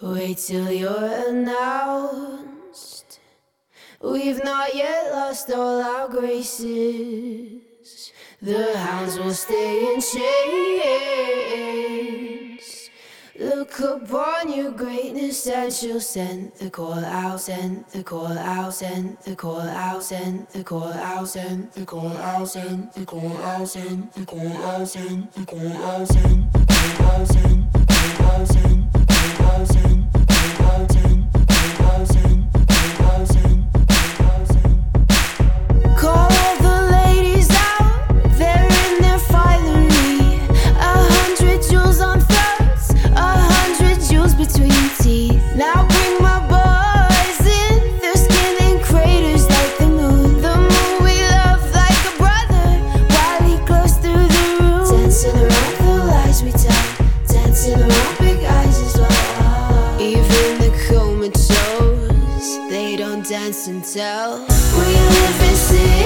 Wait till you're announced. We've not yet lost all our graces. The hounds will stay in chains. Look upon your greatness and she'll send the call out, send the call out, send the call out, send the call out, send the call out, send the call out, send the call out, send the call out, send the call out, send the call out, send dance until we live in sin.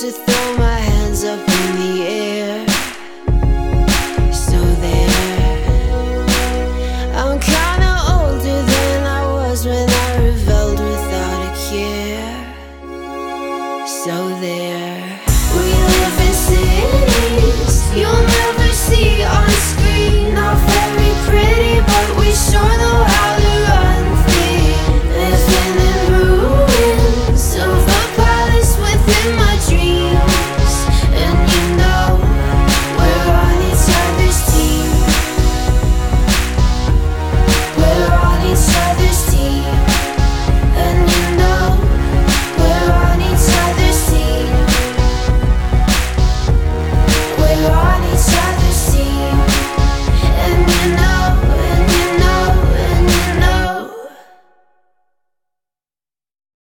To throw my hands up in the air. So there. I'm kinda older than I was when I rebelled without a care. So there.